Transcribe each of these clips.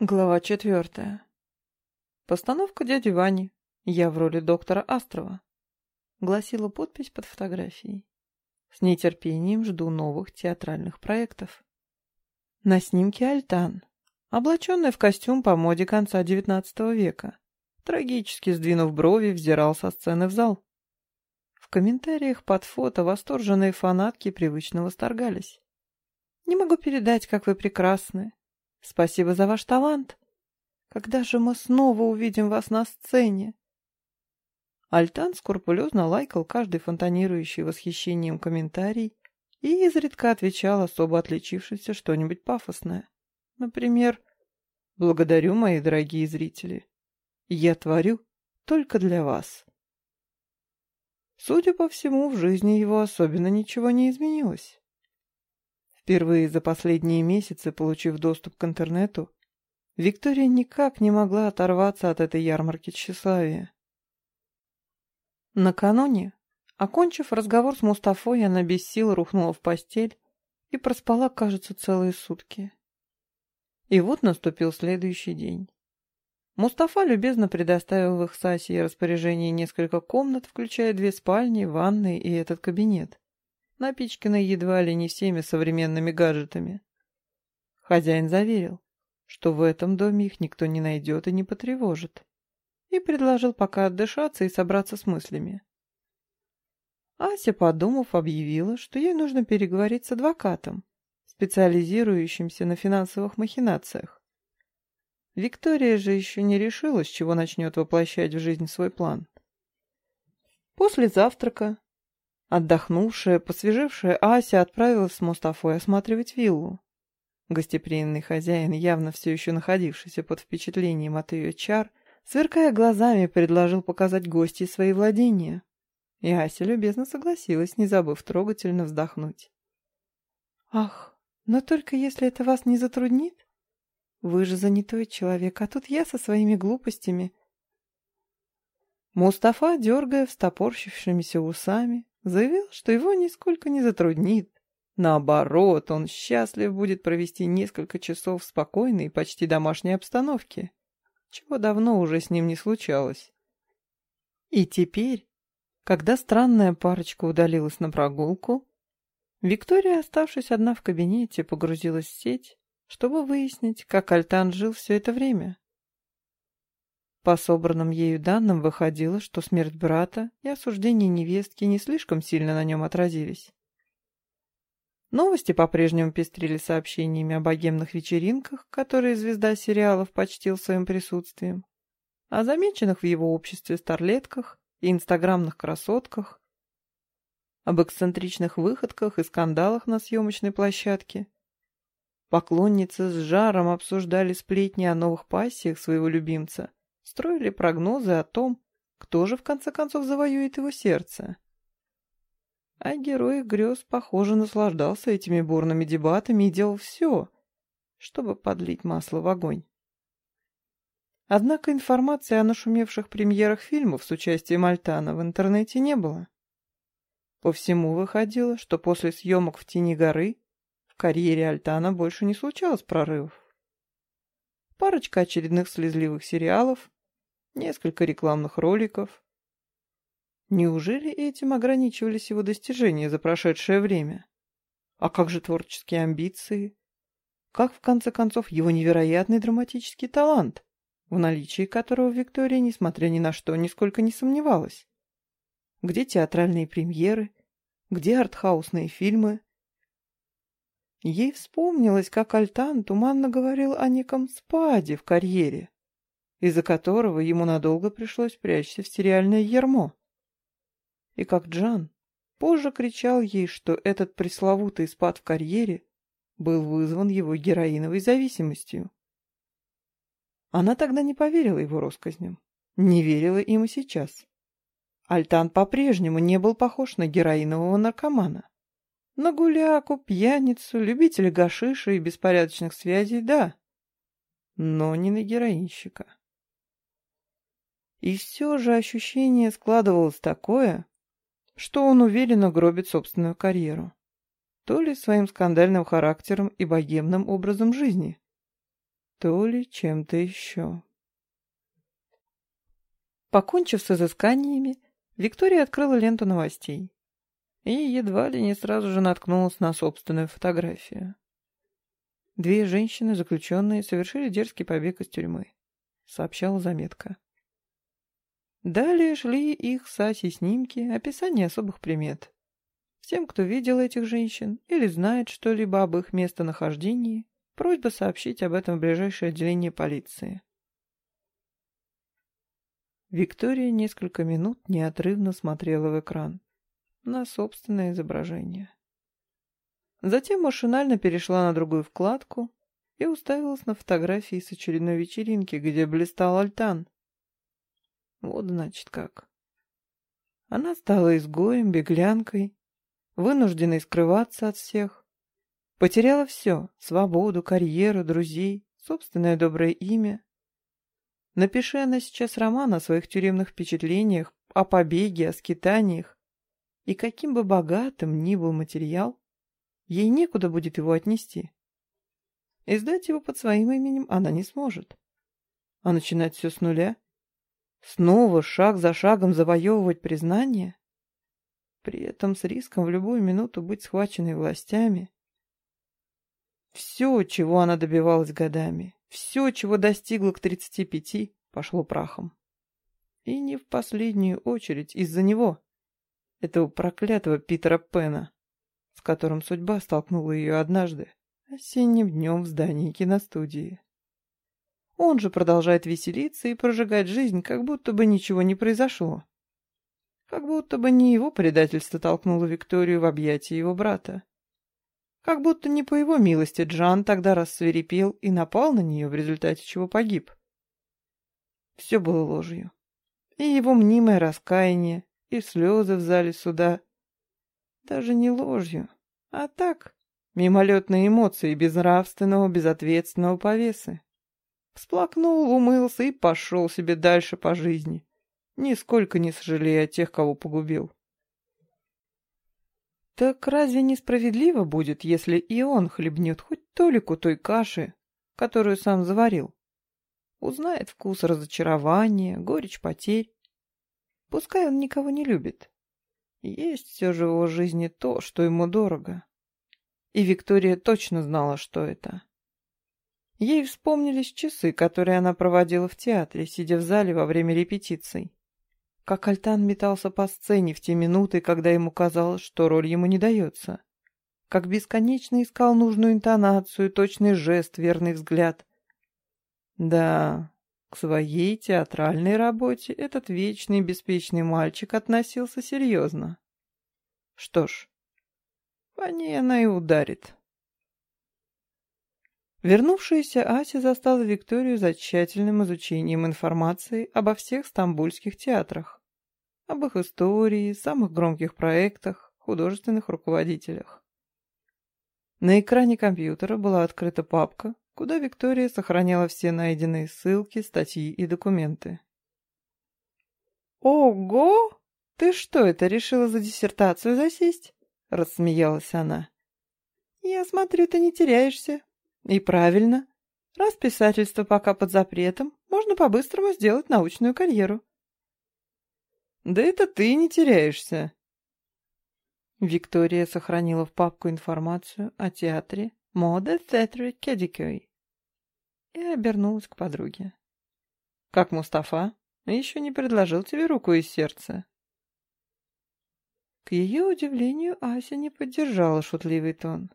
Глава четвертая. Постановка дяди Вани. Я в роли доктора Астрова. Гласила подпись под фотографией. С нетерпением жду новых театральных проектов. На снимке Альтан, облаченный в костюм по моде конца XIX века, трагически сдвинув брови, взирал со сцены в зал. В комментариях под фото восторженные фанатки привычно восторгались. «Не могу передать, как вы прекрасны. Спасибо за ваш талант. Когда же мы снова увидим вас на сцене? Альтан скрупулезно лайкал каждый фонтанирующий восхищением комментарий и изредка отвечал особо отличившийся что-нибудь пафосное. Например, «Благодарю, мои дорогие зрители. Я творю только для вас». Судя по всему, в жизни его особенно ничего не изменилось. Впервые за последние месяцы, получив доступ к интернету, Виктория никак не могла оторваться от этой ярмарки тщеславия. Накануне, окончив разговор с Мустафой, она без сил рухнула в постель и проспала, кажется, целые сутки. И вот наступил следующий день. Мустафа любезно предоставил в их с Асей распоряжение несколько комнат, включая две спальни, ванные и этот кабинет напичканной едва ли не всеми современными гаджетами. Хозяин заверил, что в этом доме их никто не найдет и не потревожит, и предложил пока отдышаться и собраться с мыслями. Ася, подумав, объявила, что ей нужно переговорить с адвокатом, специализирующимся на финансовых махинациях. Виктория же еще не решила, с чего начнет воплощать в жизнь свой план. После завтрака Отдохнувшая, посвежевшая Ася отправилась с Мустафой осматривать виллу. Гостеприимный хозяин, явно все еще находившийся под впечатлением от ее чар, сверкая глазами, предложил показать гостей свои владения. И Ася любезно согласилась, не забыв трогательно вздохнуть. «Ах, но только если это вас не затруднит? Вы же занятой человек, а тут я со своими глупостями». Мустафа, дергая встопорщившимися усами, Заявил, что его нисколько не затруднит. Наоборот, он счастлив будет провести несколько часов в спокойной и почти домашней обстановке, чего давно уже с ним не случалось. И теперь, когда странная парочка удалилась на прогулку, Виктория, оставшись одна в кабинете, погрузилась в сеть, чтобы выяснить, как Альтан жил все это время. По собранным ею данным выходило, что смерть брата и осуждение невестки не слишком сильно на нем отразились. Новости по-прежнему пестрили сообщениями о богемных вечеринках, которые звезда сериалов почтил своим присутствием, о замеченных в его обществе старлетках и инстаграмных красотках, об эксцентричных выходках и скандалах на съемочной площадке. Поклонницы с жаром обсуждали сплетни о новых пассиях своего любимца строили прогнозы о том, кто же в конце концов завоюет его сердце. А герой грез, похоже, наслаждался этими бурными дебатами и делал все, чтобы подлить масло в огонь. Однако информации о нашумевших премьерах фильмов с участием Альтана в интернете не было. По всему выходило, что после съемок в «Тени горы» в карьере Альтана больше не случалось прорывов. Парочка очередных слезливых сериалов, несколько рекламных роликов. Неужели этим ограничивались его достижения за прошедшее время? А как же творческие амбиции? Как, в конце концов, его невероятный драматический талант, в наличии которого Виктория, несмотря ни на что, нисколько не сомневалась? Где театральные премьеры? Где артхаусные фильмы? Ей вспомнилось, как Альтан туманно говорил о неком спаде в карьере из-за которого ему надолго пришлось прячься в стериальное ермо. И как Джан позже кричал ей, что этот пресловутый спад в карьере был вызван его героиновой зависимостью. Она тогда не поверила его россказням, не верила им и сейчас. Альтан по-прежнему не был похож на героинового наркомана. На гуляку, пьяницу, любителя гашиша и беспорядочных связей – да, но не на героинщика. И все же ощущение складывалось такое, что он уверенно гробит собственную карьеру. То ли своим скандальным характером и богемным образом жизни, то ли чем-то еще. Покончив с изысканиями, Виктория открыла ленту новостей и едва ли не сразу же наткнулась на собственную фотографию. Две женщины, заключенные, совершили дерзкий побег из тюрьмы, сообщала заметка. Далее шли их с Асей снимки, описание особых примет. Всем, кто видел этих женщин или знает что-либо об их местонахождении, просьба сообщить об этом в ближайшее отделение полиции. Виктория несколько минут неотрывно смотрела в экран, на собственное изображение. Затем машинально перешла на другую вкладку и уставилась на фотографии с очередной вечеринки, где блистал Альтан. Вот значит как. Она стала изгоем, беглянкой, вынужденной скрываться от всех. Потеряла все — свободу, карьеру, друзей, собственное доброе имя. Напиши она сейчас роман о своих тюремных впечатлениях, о побеге, о скитаниях, и каким бы богатым ни был материал, ей некуда будет его отнести. Издать его под своим именем она не сможет. А начинать все с нуля? Снова шаг за шагом завоевывать признание? при этом с риском в любую минуту быть схваченной властями. Все, чего она добивалась годами, все, чего достигла к 35, пошло прахом. И не в последнюю очередь из-за него, этого проклятого Питера Пена, с которым судьба столкнула ее однажды осенним днем в здании киностудии. Он же продолжает веселиться и прожигать жизнь, как будто бы ничего не произошло. Как будто бы не его предательство толкнуло Викторию в объятия его брата. Как будто не по его милости Джан тогда рассверепел и напал на нее, в результате чего погиб. Все было ложью. И его мнимое раскаяние, и слезы в зале суда. Даже не ложью, а так, мимолетные эмоции безнравственного, безответственного повесы. Всплакнул, умылся и пошел себе дальше по жизни нисколько не сожалея о тех, кого погубил. Так разве несправедливо будет, если и он хлебнет хоть толику той каши, которую сам заварил? Узнает вкус разочарования, горечь потерь. Пускай он никого не любит. Есть все же в его жизни то, что ему дорого. И Виктория точно знала, что это. Ей вспомнились часы, которые она проводила в театре, сидя в зале во время репетиций как Альтан метался по сцене в те минуты, когда ему казалось, что роль ему не дается. Как бесконечно искал нужную интонацию, точный жест, верный взгляд. Да, к своей театральной работе этот вечный беспечный мальчик относился серьезно. Что ж, по ней она и ударит. Вернувшаяся Ася застала Викторию за тщательным изучением информации обо всех стамбульских театрах об их истории, самых громких проектах, художественных руководителях. На экране компьютера была открыта папка, куда Виктория сохраняла все найденные ссылки, статьи и документы. «Ого! Ты что это, решила за диссертацию засесть?» — рассмеялась она. «Я смотрю, ты не теряешься. И правильно. Раз писательство пока под запретом, можно по-быстрому сделать научную карьеру. Да это ты не теряешься. Виктория сохранила в папку информацию о театре Мода Theatre Кедикой и обернулась к подруге. «Как Мустафа? Еще не предложил тебе руку и сердце?» К ее удивлению Ася не поддержала шутливый тон.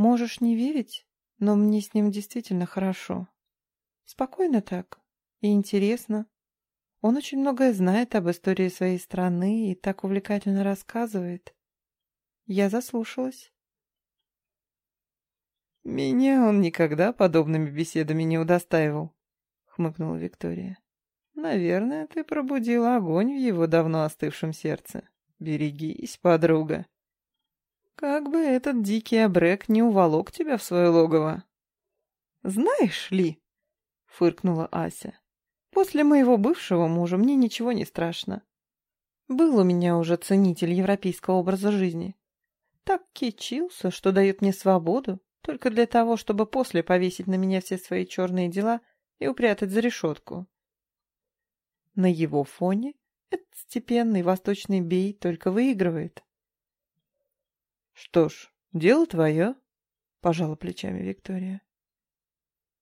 «Можешь не верить, но мне с ним действительно хорошо. Спокойно так и интересно. Он очень многое знает об истории своей страны и так увлекательно рассказывает. Я заслушалась. «Меня он никогда подобными беседами не удостаивал», — хмыкнула Виктория. «Наверное, ты пробудила огонь в его давно остывшем сердце. Берегись, подруга. Как бы этот дикий обрек не уволок тебя в свое логово». «Знаешь ли», — фыркнула Ася, После моего бывшего мужа мне ничего не страшно. Был у меня уже ценитель европейского образа жизни. Так кичился, что дает мне свободу, только для того, чтобы после повесить на меня все свои черные дела и упрятать за решетку. На его фоне этот степенный восточный бей только выигрывает. «Что ж, дело твое», — пожала плечами Виктория.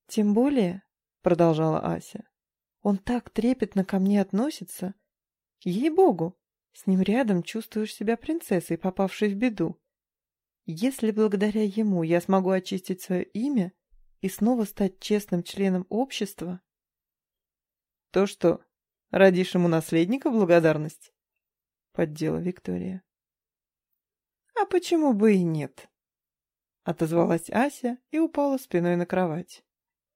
«Тем более», — продолжала Ася, — «он так трепетно ко мне относится. Ей-богу, с ним рядом чувствуешь себя принцессой, попавшей в беду. Если благодаря ему я смогу очистить свое имя и снова стать честным членом общества...» «То что, родишь ему наследника благодарность?» — поддела Виктория. «А почему бы и нет?» Отозвалась Ася и упала спиной на кровать.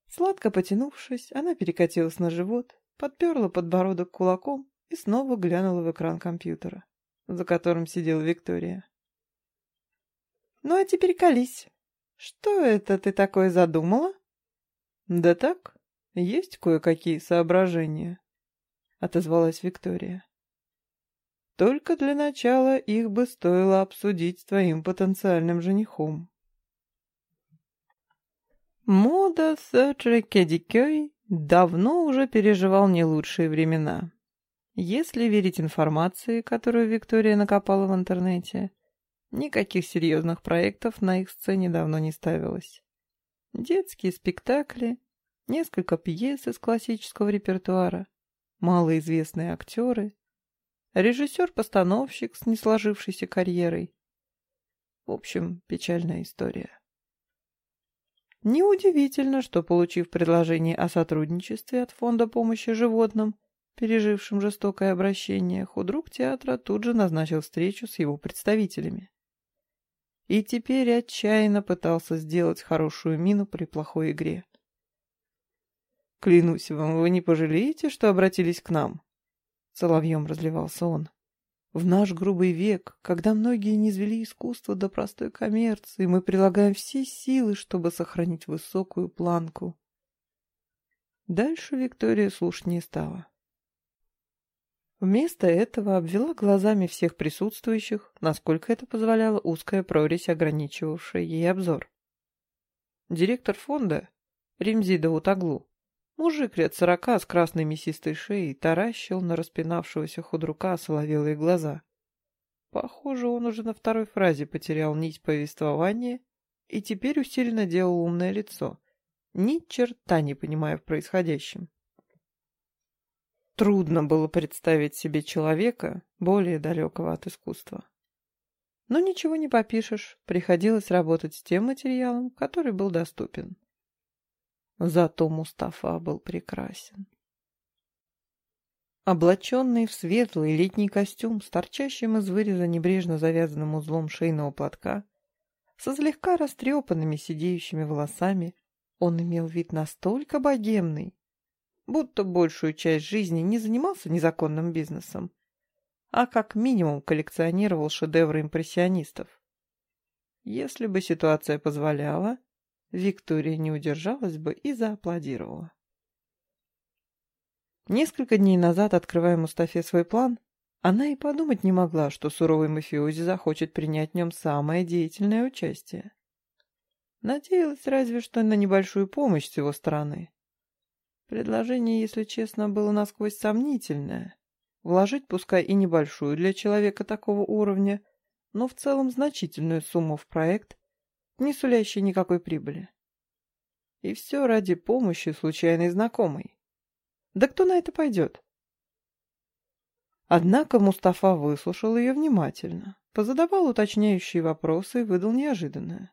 Сладко потянувшись, она перекатилась на живот, подперла подбородок кулаком и снова глянула в экран компьютера, за которым сидела Виктория. «Ну а теперь колись. Что это ты такое задумала?» «Да так, есть кое-какие соображения», — отозвалась Виктория. Только для начала их бы стоило обсудить с твоим потенциальным женихом. Мода Сёджи Кедикёй давно уже переживал не лучшие времена. Если верить информации, которую Виктория накопала в интернете, никаких серьезных проектов на их сцене давно не ставилось. Детские спектакли, несколько пьес из классического репертуара, малоизвестные актеры, Режиссер-постановщик с несложившейся карьерой. В общем, печальная история. Неудивительно, что, получив предложение о сотрудничестве от Фонда помощи животным, пережившим жестокое обращение, худрук театра тут же назначил встречу с его представителями. И теперь отчаянно пытался сделать хорошую мину при плохой игре. «Клянусь вам, вы не пожалеете, что обратились к нам?» Соловьем разливался он. В наш грубый век, когда многие не извели искусство до простой коммерции, мы прилагаем все силы, чтобы сохранить высокую планку. Дальше Виктория слушать не стала. Вместо этого обвела глазами всех присутствующих, насколько это позволяла узкая прорезь, ограничивавшая ей обзор. Директор фонда, Римзида Утаглу, Мужик лет сорока с красной мясистой шеей таращил на распинавшегося худрука соловелые глаза. Похоже, он уже на второй фразе потерял нить повествования и теперь усиленно делал умное лицо, ни черта не понимая в происходящем. Трудно было представить себе человека, более далекого от искусства. Но ничего не попишешь, приходилось работать с тем материалом, который был доступен. Зато Мустафа был прекрасен. Облаченный в светлый летний костюм с торчащим из выреза небрежно завязанным узлом шейного платка, со слегка растрепанными сидеющими волосами, он имел вид настолько богемный, будто большую часть жизни не занимался незаконным бизнесом, а как минимум коллекционировал шедевры импрессионистов. Если бы ситуация позволяла, Виктория не удержалась бы и зааплодировала. Несколько дней назад, открывая Мустафе свой план, она и подумать не могла, что суровый мафиози захочет принять в нем самое деятельное участие. Надеялась разве что на небольшую помощь с его стороны. Предложение, если честно, было насквозь сомнительное. Вложить, пускай и небольшую для человека такого уровня, но в целом значительную сумму в проект, не сулящий никакой прибыли. И все ради помощи случайной знакомой. Да кто на это пойдет? Однако Мустафа выслушал ее внимательно, позадавал уточняющие вопросы и выдал неожиданное.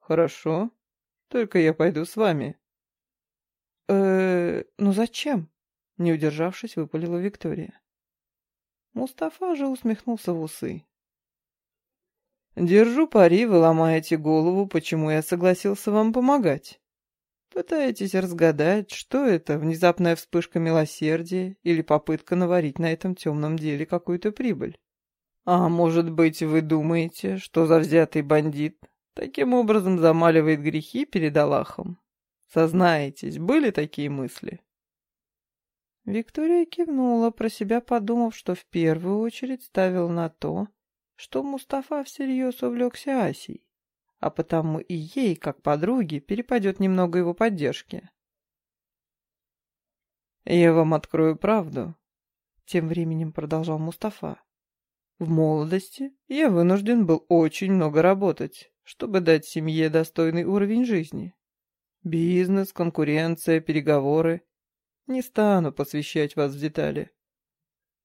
«Хорошо, только я пойду с вами». «Э-э, ну зачем?» — не удержавшись, выпалила Виктория. Мустафа же усмехнулся в усы. Держу пари, вы ломаете голову, почему я согласился вам помогать. Пытаетесь разгадать, что это, внезапная вспышка милосердия или попытка наварить на этом темном деле какую-то прибыль. А может быть, вы думаете, что завзятый бандит таким образом замаливает грехи перед Аллахом? Сознаетесь, были такие мысли? Виктория кивнула, про себя подумав, что в первую очередь ставил на то, что Мустафа всерьез увлекся Асей, а потому и ей, как подруге, перепадет немного его поддержки. «Я вам открою правду», — тем временем продолжал Мустафа. «В молодости я вынужден был очень много работать, чтобы дать семье достойный уровень жизни. Бизнес, конкуренция, переговоры. Не стану посвящать вас в детали».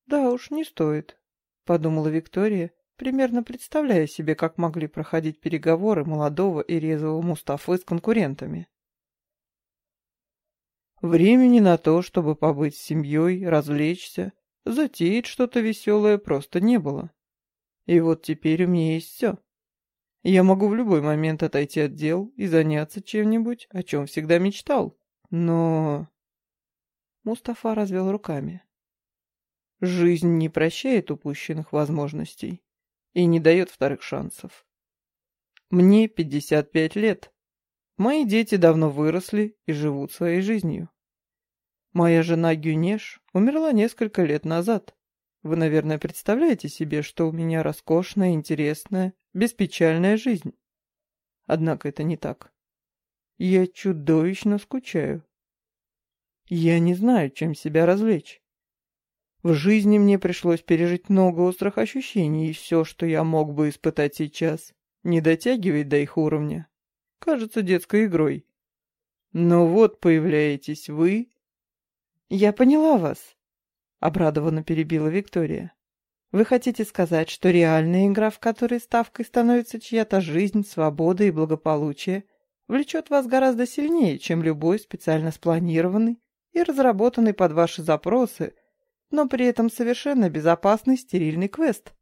«Да уж, не стоит», — подумала Виктория, примерно представляя себе, как могли проходить переговоры молодого и резвого Мустафы с конкурентами. Времени на то, чтобы побыть с семьей, развлечься, затеять что-то веселое просто не было. И вот теперь у меня есть все. Я могу в любой момент отойти от дел и заняться чем-нибудь, о чем всегда мечтал. Но... Мустафа развел руками. Жизнь не прощает упущенных возможностей и не дает вторых шансов. Мне 55 лет. Мои дети давно выросли и живут своей жизнью. Моя жена Гюнеш умерла несколько лет назад. Вы, наверное, представляете себе, что у меня роскошная, интересная, беспечальная жизнь. Однако это не так. Я чудовищно скучаю. Я не знаю, чем себя развлечь. В жизни мне пришлось пережить много острых ощущений, и все, что я мог бы испытать сейчас, не дотягивает до их уровня кажется детской игрой. Но вот появляетесь вы. Я поняла вас, обрадованно перебила Виктория. Вы хотите сказать, что реальная игра, в которой ставкой становится чья-то жизнь, свобода и благополучие, влечет вас гораздо сильнее, чем любой специально спланированный и разработанный под ваши запросы, но при этом совершенно безопасный стерильный квест?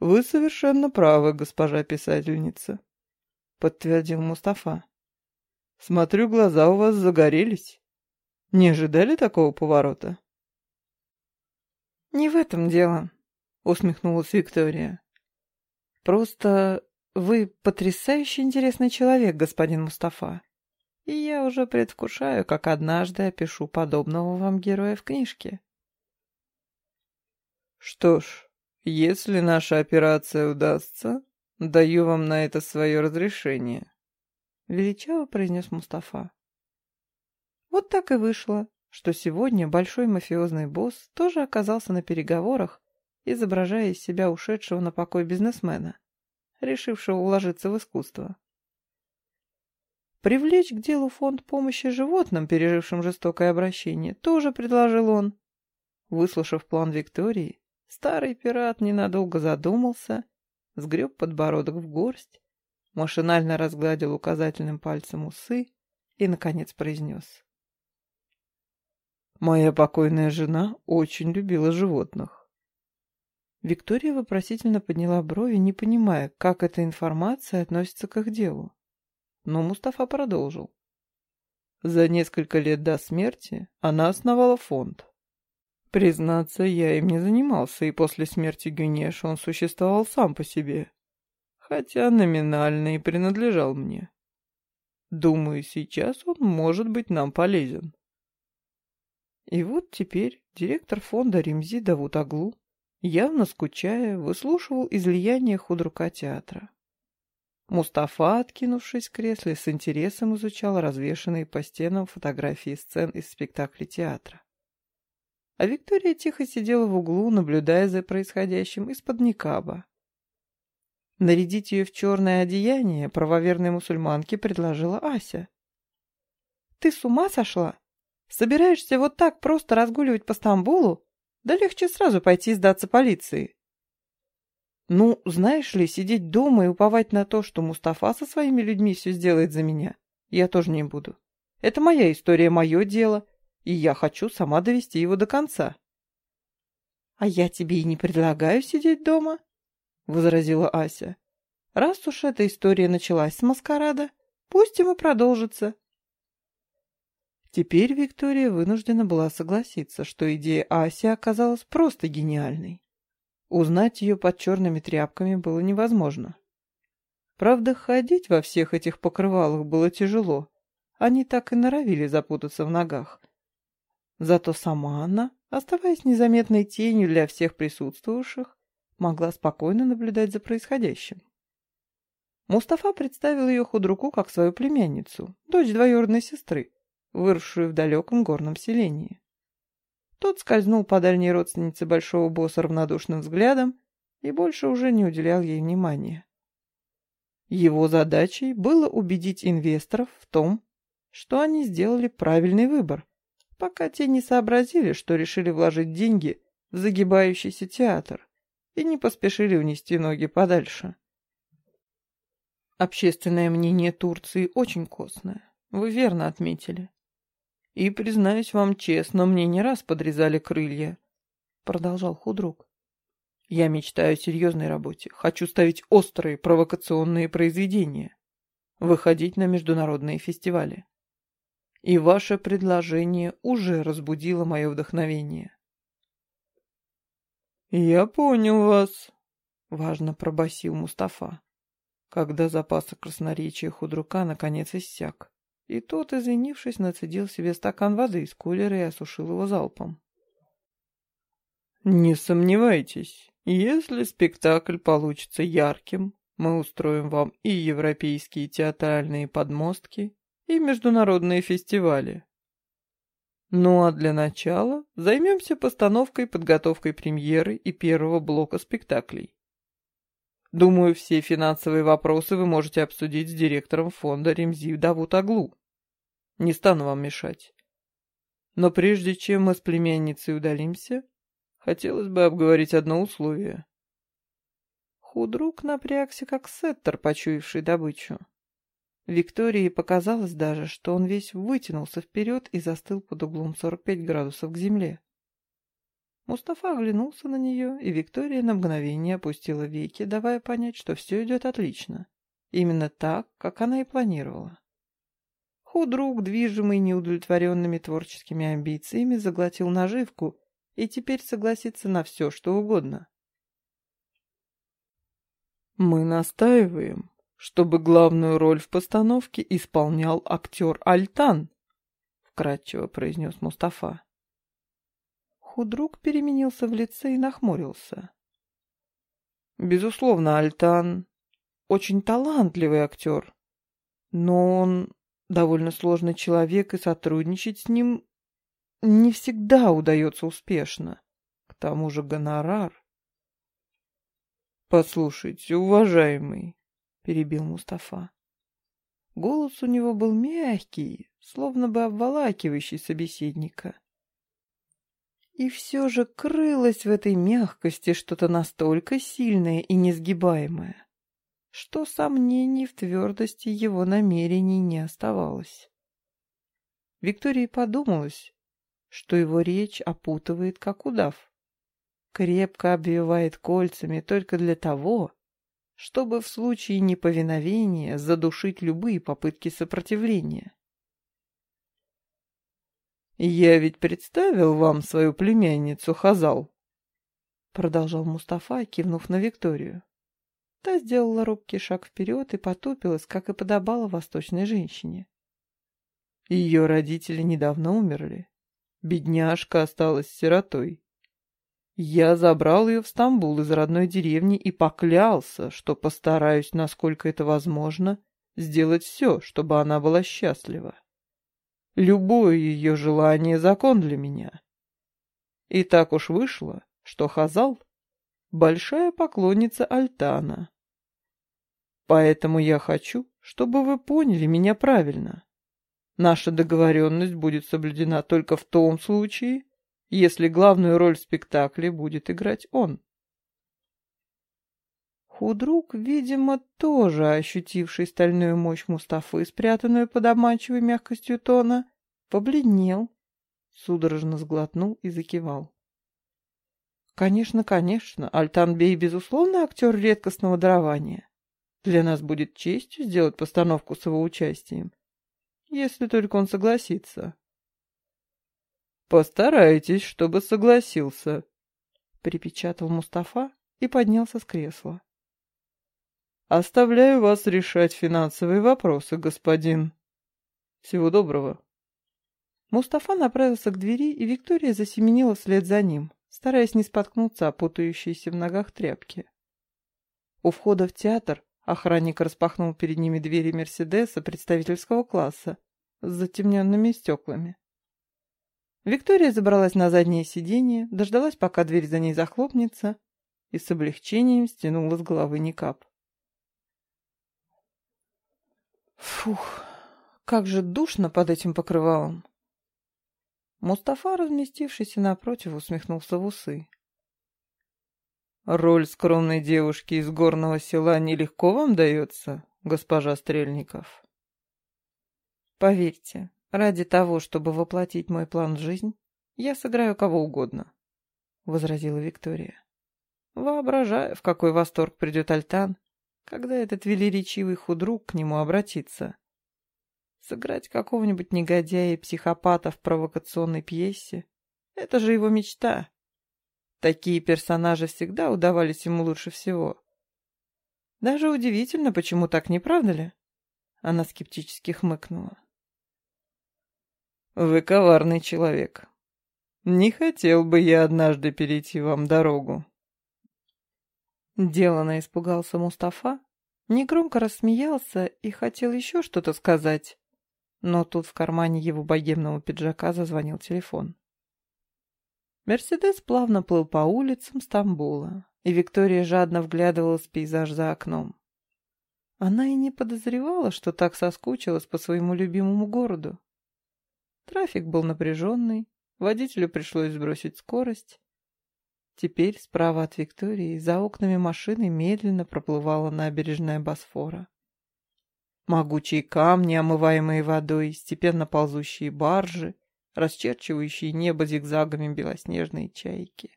Вы совершенно правы, госпожа писательница. — подтвердил Мустафа. «Смотрю, глаза у вас загорелись. Не ожидали такого поворота?» «Не в этом дело», — усмехнулась Виктория. «Просто вы потрясающе интересный человек, господин Мустафа, и я уже предвкушаю, как однажды опишу подобного вам героя в книжке». «Что ж, если наша операция удастся, «Даю вам на это свое разрешение», — величаво произнес Мустафа. Вот так и вышло, что сегодня большой мафиозный босс тоже оказался на переговорах, изображая из себя ушедшего на покой бизнесмена, решившего уложиться в искусство. Привлечь к делу фонд помощи животным, пережившим жестокое обращение, тоже предложил он. Выслушав план Виктории, старый пират ненадолго задумался — сгреб подбородок в горсть, машинально разгладил указательным пальцем усы и, наконец, произнес. «Моя покойная жена очень любила животных». Виктория вопросительно подняла брови, не понимая, как эта информация относится к их делу. Но Мустафа продолжил. За несколько лет до смерти она основала фонд, Признаться, я им не занимался, и после смерти Гюнеша он существовал сам по себе, хотя номинально и принадлежал мне. Думаю, сейчас он может быть нам полезен. И вот теперь директор фонда Римзи Давутаглу, явно скучая, выслушивал излияние худрука театра. Мустафа, откинувшись в кресле, с интересом изучал развешанные по стенам фотографии сцен из спектакля театра. А Виктория тихо сидела в углу, наблюдая за происходящим из-под никаба. Нарядить ее в черное одеяние правоверной мусульманке предложила Ася. «Ты с ума сошла? Собираешься вот так просто разгуливать по Стамбулу? Да легче сразу пойти сдаться полиции». «Ну, знаешь ли, сидеть дома и уповать на то, что Мустафа со своими людьми все сделает за меня, я тоже не буду. Это моя история, мое дело, и я хочу сама довести его до конца. — А я тебе и не предлагаю сидеть дома, — возразила Ася. — Раз уж эта история началась с маскарада, пусть ему продолжится. Теперь Виктория вынуждена была согласиться, что идея Аси оказалась просто гениальной. Узнать ее под черными тряпками было невозможно. Правда, ходить во всех этих покрывалах было тяжело. Они так и норовили запутаться в ногах. Зато сама она, оставаясь незаметной тенью для всех присутствующих, могла спокойно наблюдать за происходящим. Мустафа представил ее худруку как свою племянницу, дочь двоюродной сестры, выросшую в далеком горном селении. Тот скользнул по дальней родственнице большого босса равнодушным взглядом и больше уже не уделял ей внимания. Его задачей было убедить инвесторов в том, что они сделали правильный выбор, пока те не сообразили, что решили вложить деньги в загибающийся театр и не поспешили унести ноги подальше. Общественное мнение Турции очень костное, вы верно отметили. И, признаюсь вам честно, мне не раз подрезали крылья, продолжал худрук. Я мечтаю о серьезной работе, хочу ставить острые провокационные произведения, выходить на международные фестивали. И ваше предложение уже разбудило мое вдохновение. «Я понял вас», — важно пробасил Мустафа когда запасы красноречия худрука наконец иссяк. И тот, извинившись, нацедил себе стакан воды из кулера и осушил его залпом. «Не сомневайтесь, если спектакль получится ярким, мы устроим вам и европейские театральные подмостки, и международные фестивали. Ну а для начала займемся постановкой подготовкой премьеры и первого блока спектаклей. Думаю, все финансовые вопросы вы можете обсудить с директором фонда Ремзи Давут Аглу. Не стану вам мешать. Но прежде чем мы с племянницей удалимся, хотелось бы обговорить одно условие. Худрук напрягся, как сеттер, почуявший добычу. Виктории показалось даже, что он весь вытянулся вперед и застыл под углом 45 градусов к земле. Мустафа оглянулся на нее, и Виктория на мгновение опустила веки, давая понять, что все идет отлично. Именно так, как она и планировала. Худрук, движимый неудовлетворенными творческими амбициями, заглотил наживку и теперь согласится на все, что угодно. «Мы настаиваем, чтобы главную роль в постановке исполнял актер Альтан», — вкратчиво произнес Мустафа. Худрук переменился в лице и нахмурился. Безусловно, Альтан очень талантливый актер, но он довольно сложный человек, и сотрудничать с ним не всегда удается успешно. К тому же гонорар. «Послушайте, уважаемый», — перебил Мустафа. Голос у него был мягкий, словно бы обволакивающий собеседника. И все же крылось в этой мягкости что-то настолько сильное и несгибаемое, что сомнений в твердости его намерений не оставалось. Виктории подумалось, что его речь опутывает, как удав, крепко обвивает кольцами только для того, чтобы в случае неповиновения задушить любые попытки сопротивления. «Я ведь представил вам свою племянницу Хазал», — продолжал Мустафа, кивнув на Викторию. Та сделала робкий шаг вперед и потупилась, как и подобало восточной женщине. Ее родители недавно умерли. Бедняжка осталась сиротой. Я забрал ее в Стамбул из родной деревни и поклялся, что постараюсь, насколько это возможно, сделать все, чтобы она была счастлива. Любое ее желание — закон для меня. И так уж вышло, что Хазал — большая поклонница Альтана. Поэтому я хочу, чтобы вы поняли меня правильно. Наша договоренность будет соблюдена только в том случае, если главную роль в спектакле будет играть он. Худрук, видимо, тоже ощутивший стальную мощь Мустафы, спрятанную под обманчивой мягкостью тона, побледнел, судорожно сглотнул и закивал. Конечно, конечно, Альтанбей, безусловно, актер редкостного дарования. Для нас будет честью сделать постановку с его участием, если только он согласится. Постарайтесь, чтобы согласился, припечатал Мустафа и поднялся с кресла. Оставляю вас решать финансовые вопросы, господин. Всего доброго. Мустафа направился к двери, и Виктория засеменила вслед за ним, стараясь не споткнуться о путающейся в ногах тряпки. У входа в театр Охранник распахнул перед ними двери Мерседеса представительского класса с затемненными стеклами. Виктория забралась на заднее сиденье, дождалась, пока дверь за ней захлопнется, и с облегчением стянула с головы никап. Фух, как же душно под этим покрывалом. Мустафа, разместившийся напротив, усмехнулся в усы. «Роль скромной девушки из горного села нелегко вам дается, госпожа Стрельников?» «Поверьте, ради того, чтобы воплотить мой план в жизнь, я сыграю кого угодно», — возразила Виктория. Воображаю, в какой восторг придет Альтан, когда этот велеречивый худрук к нему обратится. Сыграть какого-нибудь негодяя и психопата в провокационной пьесе — это же его мечта. Такие персонажи всегда удавались ему лучше всего. Даже удивительно, почему так, не правда ли? Она скептически хмыкнула. «Вы коварный человек. Не хотел бы я однажды перейти вам дорогу». Делано испугался Мустафа, негромко рассмеялся и хотел еще что-то сказать. Но тут в кармане его богемного пиджака зазвонил телефон. Мерседес плавно плыл по улицам Стамбула, и Виктория жадно вглядывалась в пейзаж за окном. Она и не подозревала, что так соскучилась по своему любимому городу. Трафик был напряженный, водителю пришлось сбросить скорость. Теперь справа от Виктории за окнами машины медленно проплывала набережная Босфора. Могучие камни, омываемые водой, степенно ползущие баржи — расчерчивающие небо зигзагами белоснежные чайки.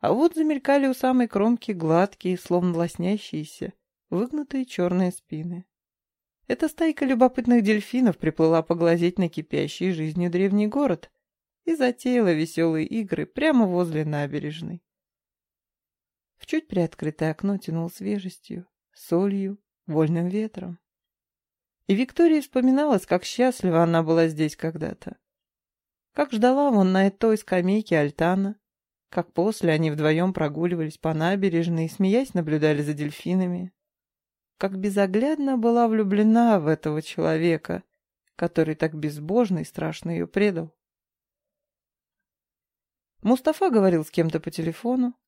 А вот замелькали у самой кромки гладкие, словно лоснящиеся, выгнутые черные спины. Эта стайка любопытных дельфинов приплыла поглазеть на кипящий жизнью древний город и затеяла веселые игры прямо возле набережной. В чуть приоткрытое окно тянул свежестью, солью, вольным ветром. И Виктория вспоминалась, как счастлива она была здесь когда-то. Как ждала вон на той скамейке Альтана, как после они вдвоем прогуливались по набережной и, смеясь, наблюдали за дельфинами. Как безоглядно была влюблена в этого человека, который так безбожно и страшно ее предал. Мустафа говорил с кем-то по телефону.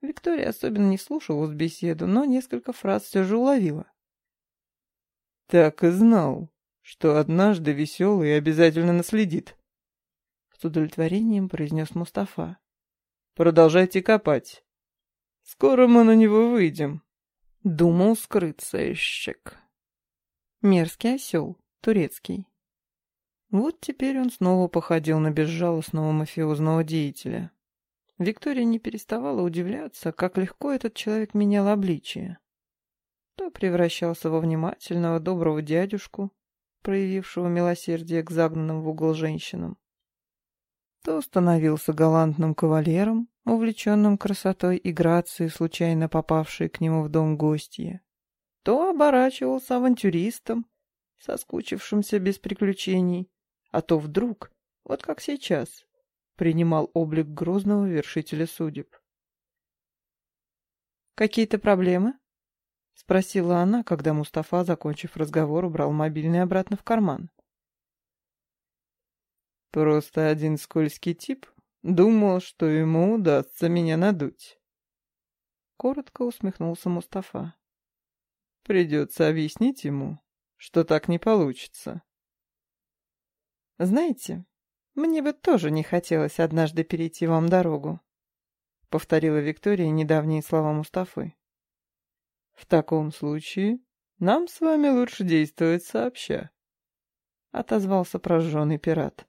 Виктория особенно не слушала беседу, но несколько фраз все же уловила. Так и знал, что однажды веселый обязательно наследит. С удовлетворением произнес Мустафа. Продолжайте копать. Скоро мы на него выйдем. Думал скрыться ищек. Мерзкий осел, турецкий. Вот теперь он снова походил на безжалостного мафиозного деятеля. Виктория не переставала удивляться, как легко этот человек менял обличие то превращался во внимательного, доброго дядюшку, проявившего милосердие к загнанным в угол женщинам, то становился галантным кавалером, увлеченным красотой и грацией, случайно попавшей к нему в дом гостья, то оборачивался авантюристом, соскучившимся без приключений, а то вдруг, вот как сейчас, принимал облик грозного вершителя судеб. «Какие-то проблемы?» — спросила она, когда Мустафа, закончив разговор, убрал мобильный обратно в карман. «Просто один скользкий тип думал, что ему удастся меня надуть». Коротко усмехнулся Мустафа. «Придется объяснить ему, что так не получится». «Знаете, мне бы тоже не хотелось однажды перейти вам дорогу», — повторила Виктория недавние слова Мустафы. В таком случае нам с вами лучше действовать сообща, — отозвался прожженный пират.